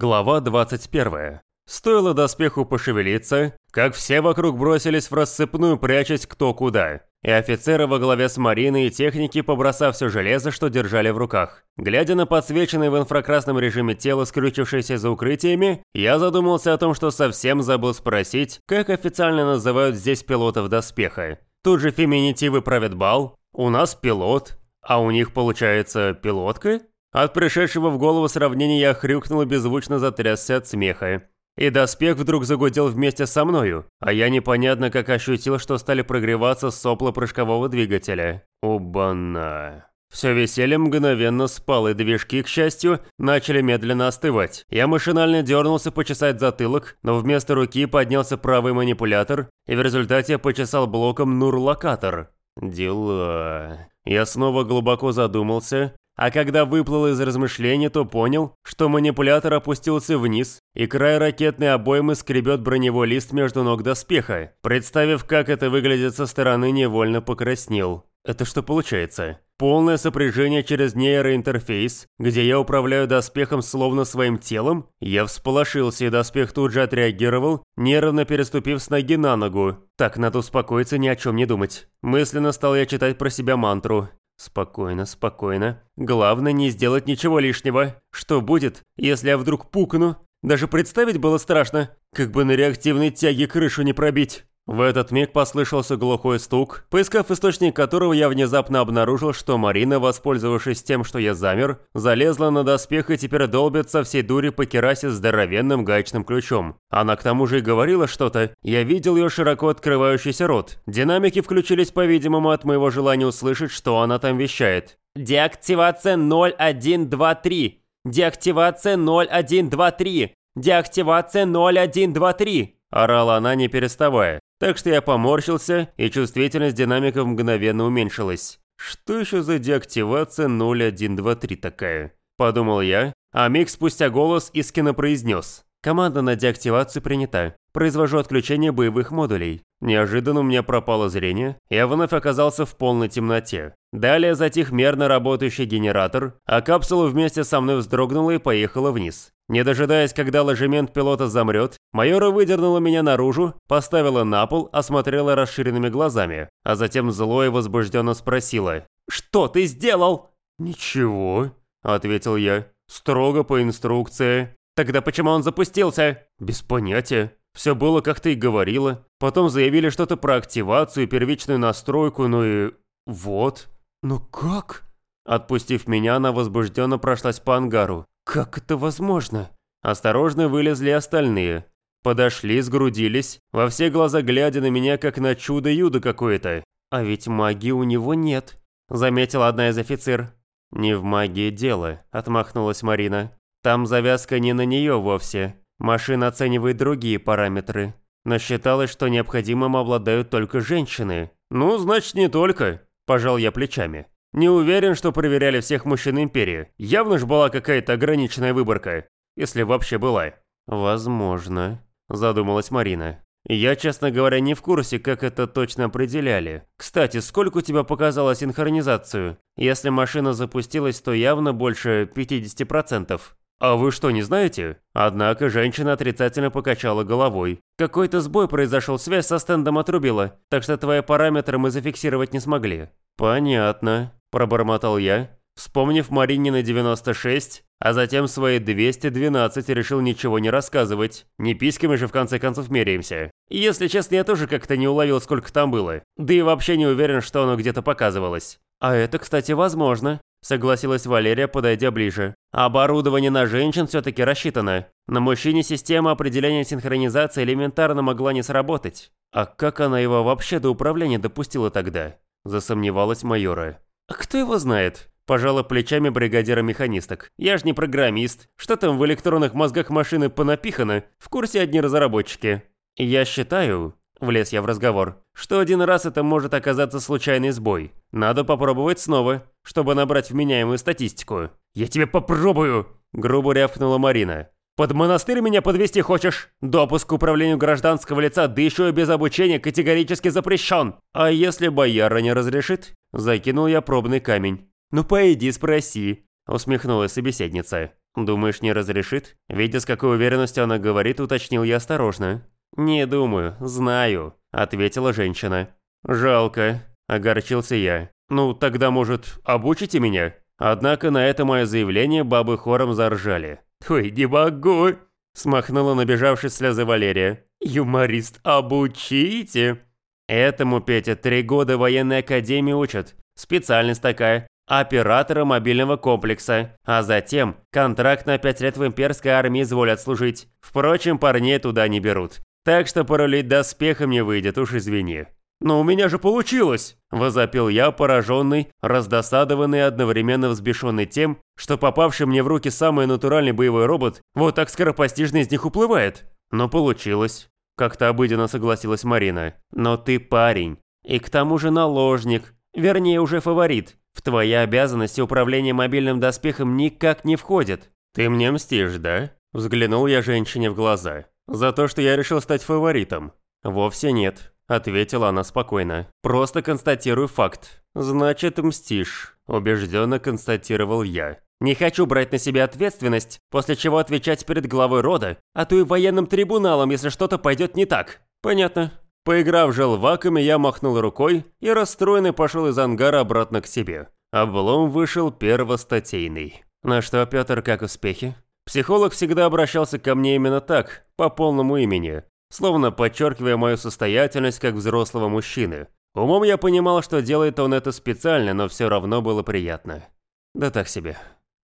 Глава 21. Стоило доспеху пошевелиться, как все вокруг бросились в рассыпную, прячась кто куда. И офицеры во главе с Мариной и техники, побросав все железо, что держали в руках. Глядя на подсвеченное в инфракрасном режиме тело, скрючившееся за укрытиями, я задумался о том, что совсем забыл спросить, как официально называют здесь пилотов доспеха. Тут же феминитивы правят бал, у нас пилот, а у них получается пилотка? От пришедшего в голову сравнения я хрюкнул и беззвучно затрясся от смеха. И доспех вдруг загудел вместе со мною, а я непонятно как ощутил, что стали прогреваться сопла прыжкового двигателя. Убана. Все веселье мгновенно спало, и движки, к счастью, начали медленно остывать. Я машинально дернулся почесать затылок, но вместо руки поднялся правый манипулятор, и в результате почесал блоком нур-локатор. Дела. Я снова глубоко задумался, а когда выплыл из размышлений, то понял, что манипулятор опустился вниз, и край ракетной обоймы скребет броневой лист между ног доспеха. Представив, как это выглядит со стороны, невольно покраснел. Это что получается? Полное сопряжение через нейроинтерфейс, где я управляю доспехом словно своим телом? Я всполошился, и доспех тут же отреагировал, нервно переступив с ноги на ногу. Так, надо успокоиться, ни о чем не думать. Мысленно стал я читать про себя мантру. Спокойно, спокойно. Главное не сделать ничего лишнего. Что будет, если я вдруг пукну? Даже представить было страшно, как бы на реактивной тяге крышу не пробить. В этот миг послышался глухой стук, поискав источник которого я внезапно обнаружил, что Марина, воспользовавшись тем, что я замер, залезла на доспех и теперь долбит со всей дури по керасе здоровенным гаечным ключом. Она к тому же и говорила что-то, я видел ее широко открывающийся рот. Динамики включились, по-видимому, от моего желания услышать, что она там вещает. «Деактивация 0123! Деактивация 0123! Деактивация 0123!» Орала она, не переставая. Так что я поморщился, и чувствительность динамиков мгновенно уменьшилась. Что еще за деактивация 0123 такая? Подумал я, а миг спустя голос Искина произнес. Команда на деактивацию принята. Произвожу отключение боевых модулей. Неожиданно у меня пропало зрение, я вновь оказался в полной темноте. Далее затих мерно работающий генератор, а капсула вместе со мной вздрогнула и поехала вниз. Не дожидаясь, когда ложемент пилота замрет, майора выдернула меня наружу, поставила на пол, осмотрела расширенными глазами, а затем зло и возбужденно спросила «Что ты сделал?» «Ничего», — ответил я, — «строго по инструкции». «Тогда почему он запустился?» «Без понятия. Все было, как ты и говорила. Потом заявили что-то про активацию и первичную настройку, ну и... вот». «Ну как?» Отпустив меня, она возбужденно прошлась по ангару. «Как это возможно?» Осторожно вылезли остальные. Подошли, сгрудились, во все глаза глядя на меня, как на чудо-юдо какое-то. «А ведь магии у него нет», — заметила одна из офицер. «Не в магии дело», — отмахнулась Марина. Там завязка не на нее вовсе. Машина оценивает другие параметры. Но считалось, что необходимым обладают только женщины. Ну, значит, не только. Пожал я плечами. Не уверен, что проверяли всех мужчин Империи. Явно ж была какая-то ограниченная выборка. Если вообще была. Возможно. Задумалась Марина. Я, честно говоря, не в курсе, как это точно определяли. Кстати, сколько у тебя показала синхронизацию? Если машина запустилась, то явно больше 50%. «А вы что, не знаете?» Однако женщина отрицательно покачала головой. «Какой-то сбой произошел, связь со стендом отрубила, так что твои параметры мы зафиксировать не смогли». «Понятно», – пробормотал я, вспомнив Марине на 96, а затем свои 212 решил ничего не рассказывать. Не письками же в конце концов меряемся. Если честно, я тоже как-то не уловил, сколько там было. Да и вообще не уверен, что оно где-то показывалось. А это, кстати, возможно. Согласилась Валерия, подойдя ближе. Оборудование на женщин все-таки рассчитано. На мужчине система определения синхронизации элементарно могла не сработать. А как она его вообще до управления допустила тогда? Засомневалась майора. А кто его знает? Пожала плечами бригадира механисток. Я ж не программист. Что там в электронных мозгах машины понапихано? В курсе одни разработчики. Я считаю, Влез я в разговор. Что один раз это может оказаться случайный сбой. Надо попробовать снова, чтобы набрать вменяемую статистику. «Я тебе попробую!» Грубо рявкнула Марина. «Под монастырь меня подвести хочешь? Допуск к управлению гражданского лица, да еще и без обучения, категорически запрещен!» «А если бояра не разрешит?» Закинул я пробный камень. «Ну пойди спроси», усмехнулась собеседница. «Думаешь, не разрешит?» Видя, с какой уверенностью она говорит, уточнил я осторожно. «Не думаю, знаю», – ответила женщина. «Жалко», – огорчился я. «Ну, тогда, может, обучите меня?» Однако на это мое заявление бабы хором заржали. «Ой, не могу!» – смахнула набежавшись слезы Валерия. «Юморист, обучите!» Этому, Петя, три года военной академии учат. Специальность такая. Оператора мобильного комплекса. А затем контракт на пять лет в имперской армии изволят служить. Впрочем, парней туда не берут. Так что порулить доспехом не выйдет, уж извини. «Но у меня же получилось!» – возопил я, пораженный, раздосадованный одновременно взбешенный тем, что попавший мне в руки самый натуральный боевой робот вот так скоропостижно из них уплывает. Но получилось. Как-то обыденно согласилась Марина. Но ты парень. И к тому же наложник. Вернее, уже фаворит. В твои обязанности управление мобильным доспехом никак не входит. Ты мне мстишь, да? Взглянул я женщине в глаза. За то, что я решил стать фаворитом. Вовсе нет. Ответила она спокойно. «Просто констатирую факт». «Значит, мстишь», – убежденно констатировал я. Не хочу брать на себя ответственность, после чего отвечать перед главой рода, а то и военным трибуналом, если что-то пойдет не так. Понятно. Поиграв желваками, я махнул рукой и расстроенный пошел из ангара обратно к себе. Облом вышел первостатейный. На что, Петр, как успехи? Психолог всегда обращался ко мне именно так, по полному имени, словно подчеркивая мою состоятельность как взрослого мужчины. Умом я понимал, что делает он это специально, но все равно было приятно. Да так себе.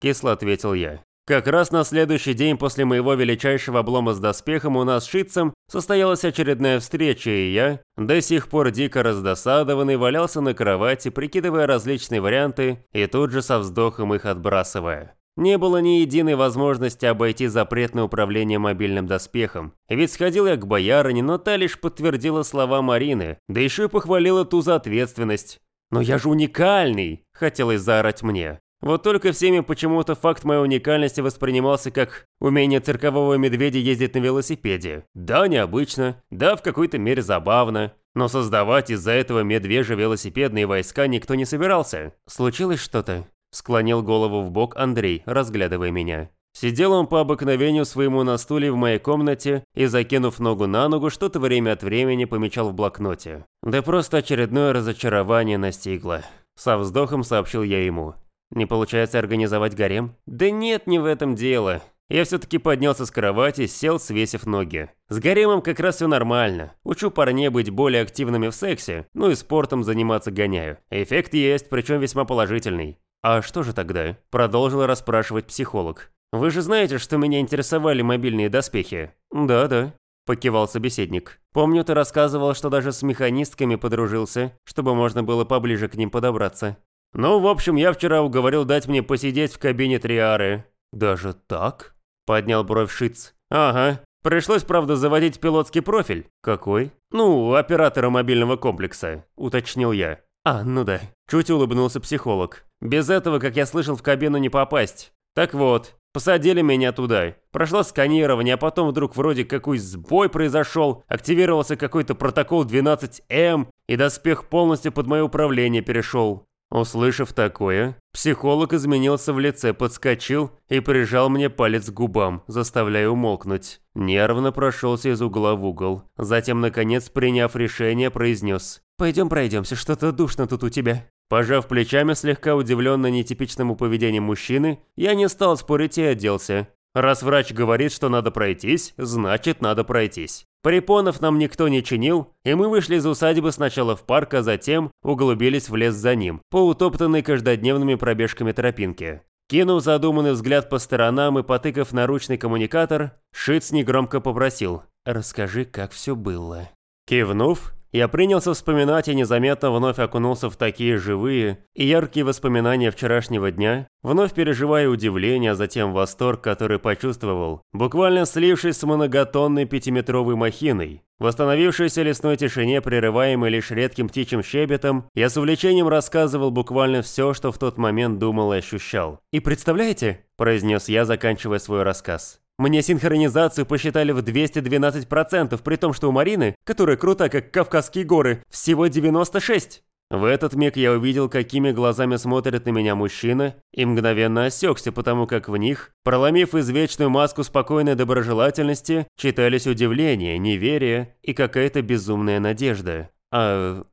Кисло ответил я. Как раз на следующий день после моего величайшего облома с доспехом у нас с Шитцем состоялась очередная встреча, и я, до сих пор дико раздосадованный, валялся на кровати, прикидывая различные варианты и тут же со вздохом их отбрасывая. Не было ни единой возможности обойти запретное управление мобильным доспехом. Ведь сходил я к боярине, но та лишь подтвердила слова Марины, да еще и похвалила ту за ответственность. «Но я же уникальный!» – хотелось заорать мне. Вот только всеми почему-то факт моей уникальности воспринимался как умение циркового медведя ездить на велосипеде. Да, необычно, да, в какой-то мере забавно, но создавать из-за этого медвежьи велосипедные войска никто не собирался. Случилось что-то? Склонил голову в бок Андрей, разглядывая меня. Сидел он по обыкновению своему на стуле в моей комнате и, закинув ногу на ногу, что-то время от времени помечал в блокноте. Да просто очередное разочарование настигло. Со вздохом сообщил я ему. Не получается организовать гарем? Да нет, не в этом дело. Я все-таки поднялся с кровати, сел, свесив ноги. С гаремом как раз все нормально. Учу парней быть более активными в сексе, ну и спортом заниматься гоняю. Эффект есть, причем весьма положительный. А что же тогда? Продолжила расспрашивать психолог. Вы же знаете, что меня интересовали мобильные доспехи? Да-да. Покивал собеседник. Помню, ты рассказывал, что даже с механистками подружился, чтобы можно было поближе к ним подобраться. «Ну, в общем, я вчера уговорил дать мне посидеть в кабине Триары». «Даже так?» – поднял бровь Шиц. «Ага. Пришлось, правда, заводить пилотский профиль». «Какой?» «Ну, оператора мобильного комплекса», – уточнил я. «А, ну да». Чуть улыбнулся психолог. «Без этого, как я слышал, в кабину не попасть. Так вот, посадили меня туда. Прошло сканирование, а потом вдруг вроде какой сбой произошел, активировался какой-то протокол 12М, и доспех полностью под мое управление перешел. Услышав такое, психолог изменился в лице, подскочил и прижал мне палец к губам, заставляя умолкнуть. Нервно прошелся из угла в угол. Затем, наконец, приняв решение, произнес «Пойдем пройдемся, что-то душно тут у тебя». Пожав плечами, слегка удивленно нетипичному поведению мужчины, я не стал спорить и оделся. Раз врач говорит, что надо пройтись, значит надо пройтись. Препонов нам никто не чинил, и мы вышли из усадьбы сначала в парк, а затем углубились в лес за ним, по утоптанной каждодневными пробежками тропинке. Кинув задуманный взгляд по сторонам и потыкав наручный коммуникатор, Шиц негромко попросил «Расскажи, как все было». Кивнув, я принялся вспоминать и незаметно вновь окунулся в такие живые и яркие воспоминания вчерашнего дня, вновь переживая удивление, а затем восторг, который почувствовал, буквально слившись с многотонной пятиметровой махиной. В восстановившейся лесной тишине, прерываемой лишь редким птичьим щебетом, я с увлечением рассказывал буквально все, что в тот момент думал и ощущал. «И представляете?» – произнес я, заканчивая свой рассказ. Мне синхронизацию посчитали в 212%, при том, что у Марины, которая крута, как Кавказские горы, всего 96. В этот миг я увидел, какими глазами смотрит на меня мужчина, и мгновенно осекся, потому как в них, проломив извечную маску спокойной доброжелательности, читались удивление, неверие и какая-то безумная надежда. «А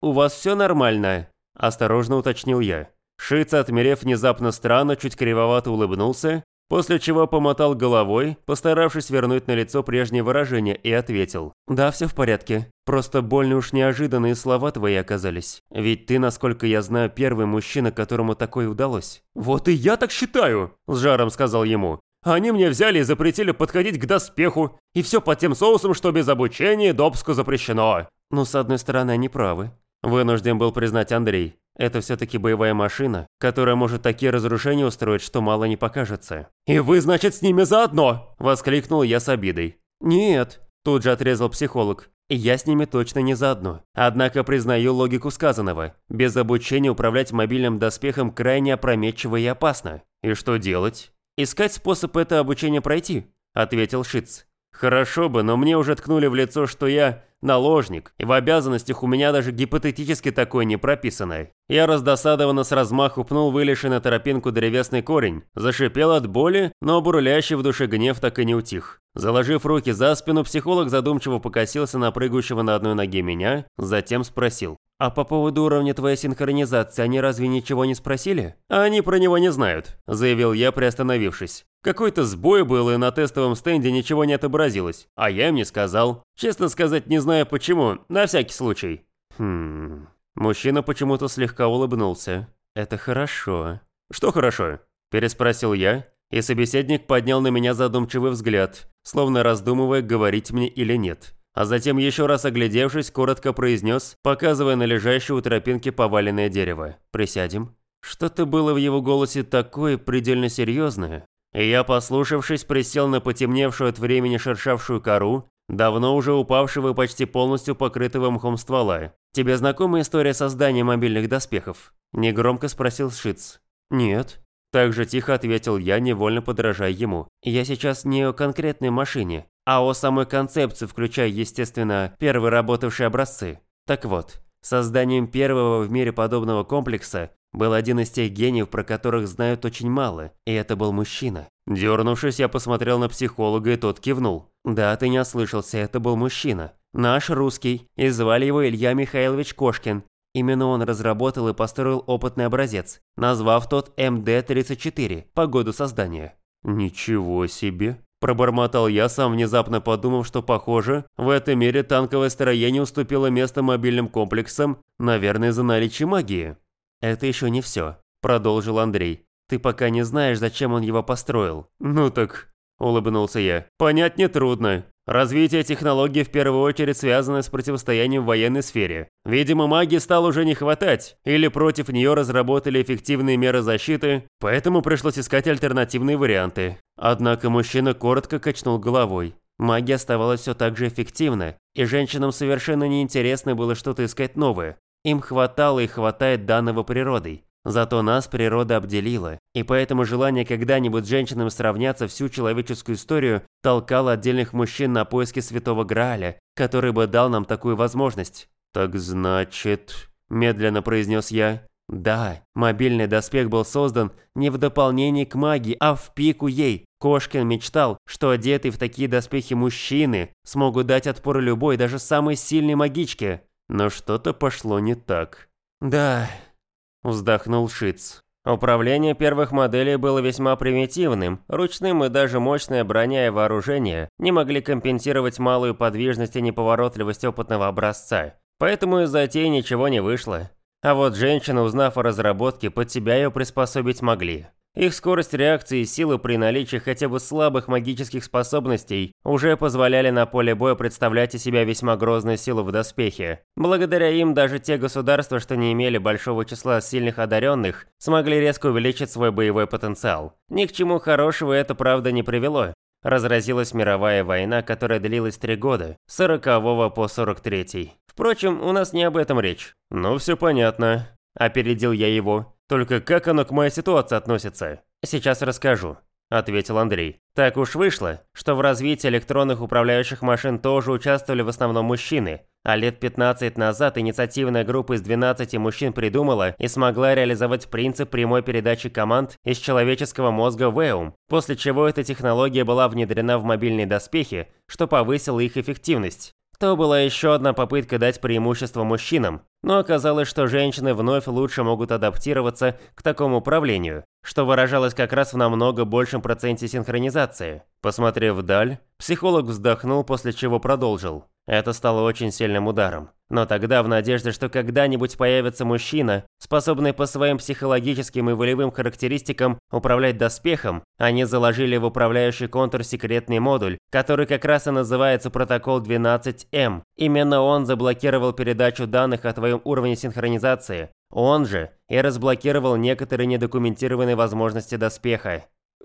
у вас все нормально?» – осторожно уточнил я. Шиц, отмерев внезапно странно, чуть кривовато улыбнулся, после чего помотал головой, постаравшись вернуть на лицо прежнее выражение, и ответил. «Да, все в порядке. Просто больно уж неожиданные слова твои оказались. Ведь ты, насколько я знаю, первый мужчина, которому такое удалось». «Вот и я так считаю», – с жаром сказал ему. «Они мне взяли и запретили подходить к доспеху, и все под тем соусом, что без обучения допуску запрещено». «Ну, с одной стороны, они правы», – вынужден был признать Андрей. Это все-таки боевая машина, которая может такие разрушения устроить, что мало не покажется. «И вы, значит, с ними заодно?» – воскликнул я с обидой. «Нет», – тут же отрезал психолог. «Я с ними точно не заодно. Однако признаю логику сказанного. Без обучения управлять мобильным доспехом крайне опрометчиво и опасно. И что делать?» «Искать способ это обучение пройти», – ответил Шиц. «Хорошо бы, но мне уже ткнули в лицо, что я наложник, и в обязанностях у меня даже гипотетически такое не прописано. Я раздосадованно с размаху пнул вылезший на тропинку древесный корень, зашипел от боли, но бурлящий в душе гнев так и не утих. Заложив руки за спину, психолог задумчиво покосился на прыгающего на одной ноге меня, затем спросил. «А по поводу уровня твоей синхронизации они разве ничего не спросили?» «Они про него не знают», – заявил я, приостановившись. Какой-то сбой был, и на тестовом стенде ничего не отобразилось. А я им не сказал. Честно сказать, не знаю почему, на всякий случай. Хм... Мужчина почему-то слегка улыбнулся. «Это хорошо». «Что хорошо?» – переспросил я, и собеседник поднял на меня задумчивый взгляд, словно раздумывая, говорить мне или нет. А затем, еще раз оглядевшись, коротко произнес, показывая на лежащее у тропинки поваленное дерево. «Присядем». Что-то было в его голосе такое предельно серьезное, и я, послушавшись, присел на потемневшую от времени шершавшую кору, давно уже упавшего и почти полностью покрытого мхом ствола. «Тебе знакома история создания мобильных доспехов?» – негромко спросил Шиц. «Нет». Так же тихо ответил я, невольно подражая ему. «Я сейчас не о конкретной машине, а о самой концепции, включая, естественно, первые работавшие образцы. Так вот, созданием первого в мире подобного комплекса был один из тех гениев, про которых знают очень мало, и это был мужчина. Дернувшись, я посмотрел на психолога, и тот кивнул. Да, ты не ослышался, это был мужчина. Наш русский, и звали его Илья Михайлович Кошкин. Именно он разработал и построил опытный образец, назвав тот МД-34 по году создания. Ничего себе. Пробормотал я, сам внезапно подумав, что, похоже, в этом мире танковое строение уступило место мобильным комплексам, наверное, за наличие магии. «Это еще не все», – продолжил Андрей. «Ты пока не знаешь, зачем он его построил». «Ну так», – улыбнулся я. «Понять нетрудно. Развитие технологий в первую очередь связано с противостоянием в военной сфере. Видимо, магии стало уже не хватать, или против нее разработали эффективные меры защиты, поэтому пришлось искать альтернативные варианты. Однако мужчина коротко качнул головой. Магия оставалась все так же эффективна, и женщинам совершенно неинтересно было что-то искать новое. Им хватало и хватает данного природой. Зато нас природа обделила, и поэтому желание когда-нибудь женщинам сравняться всю человеческую историю толкало отдельных мужчин на поиски святого Грааля, который бы дал нам такую возможность. «Так значит...» – медленно произнес я. «Да, мобильный доспех был создан не в дополнение к магии, а в пику ей. Кошкин мечтал, что одетые в такие доспехи мужчины смогут дать отпор любой, даже самой сильной магичке. Но что-то пошло не так. «Да», – вздохнул Шиц. Управление первых моделей было весьма примитивным, ручным и даже мощная броня и вооружение не могли компенсировать малую подвижность и неповоротливость опытного образца. Поэтому из затеи ничего не вышло. А вот женщины, узнав о разработке, под себя ее приспособить могли. Их скорость реакции и сила при наличии хотя бы слабых магических способностей уже позволяли на поле боя представлять из себя весьма грозную силу в доспехе. Благодаря им даже те государства, что не имели большого числа сильных одаренных, смогли резко увеличить свой боевой потенциал. Ни к чему хорошего это правда не привело. Разразилась мировая война, которая длилась три года, с 40 по 43 -й. Впрочем, у нас не об этом речь. Ну, все понятно. Опередил я его. Только как оно к моей ситуации относится? Сейчас расскажу. – ответил Андрей. «Так уж вышло, что в развитии электронных управляющих машин тоже участвовали в основном мужчины. А лет 15 назад инициативная группа из 12 мужчин придумала и смогла реализовать принцип прямой передачи команд из человеческого мозга в ЭУМ, после чего эта технология была внедрена в мобильные доспехи, что повысило их эффективность. То была еще одна попытка дать преимущество мужчинам, но оказалось, что женщины вновь лучше могут адаптироваться к такому управлению, что выражалось как раз в намного большем проценте синхронизации. Посмотрев вдаль, психолог вздохнул, после чего продолжил. Это стало очень сильным ударом. Но тогда, в надежде, что когда-нибудь появится мужчина, способный по своим психологическим и волевым характеристикам управлять доспехом, они заложили в управляющий контур секретный модуль, который как раз и называется протокол 12М. Именно он заблокировал передачу данных о твоем уровне синхронизации. Он же и разблокировал некоторые недокументированные возможности доспеха.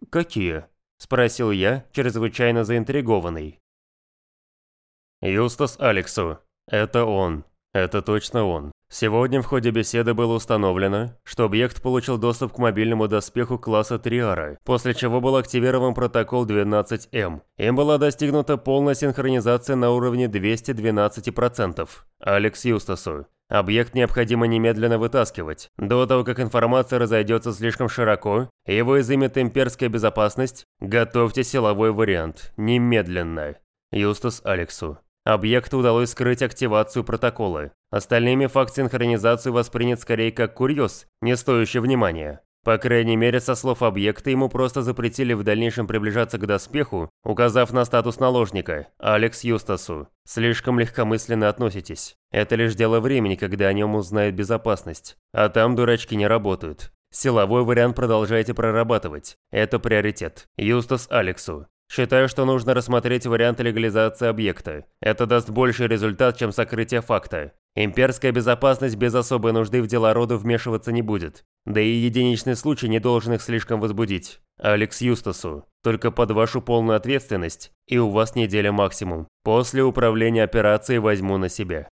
«Какие?» – спросил я, чрезвычайно заинтригованный. Юстас Алексу. Это он. Это точно он. Сегодня в ходе беседы было установлено, что объект получил доступ к мобильному доспеху класса Триара, после чего был активирован протокол 12М. Им была достигнута полная синхронизация на уровне 212%. Алекс Юстасу. Объект необходимо немедленно вытаскивать. До того, как информация разойдется слишком широко, его изымет имперская безопасность, готовьте силовой вариант. Немедленно. Юстас Алексу. Объекту удалось скрыть активацию протокола. Остальными факт синхронизации воспринят скорее как курьез, не стоящий внимания. По крайней мере, со слов объекта, ему просто запретили в дальнейшем приближаться к доспеху, указав на статус наложника, Алекс Юстасу. Слишком легкомысленно относитесь. Это лишь дело времени, когда о нем узнает безопасность. А там дурачки не работают. Силовой вариант продолжайте прорабатывать. Это приоритет. Юстас Алексу. Считаю, что нужно рассмотреть вариант легализации объекта. Это даст больший результат, чем сокрытие факта. Имперская безопасность без особой нужды в дела рода вмешиваться не будет. Да и единичный случай не должен их слишком возбудить. Алекс Юстасу. Только под вашу полную ответственность, и у вас неделя максимум. После управления операцией возьму на себя.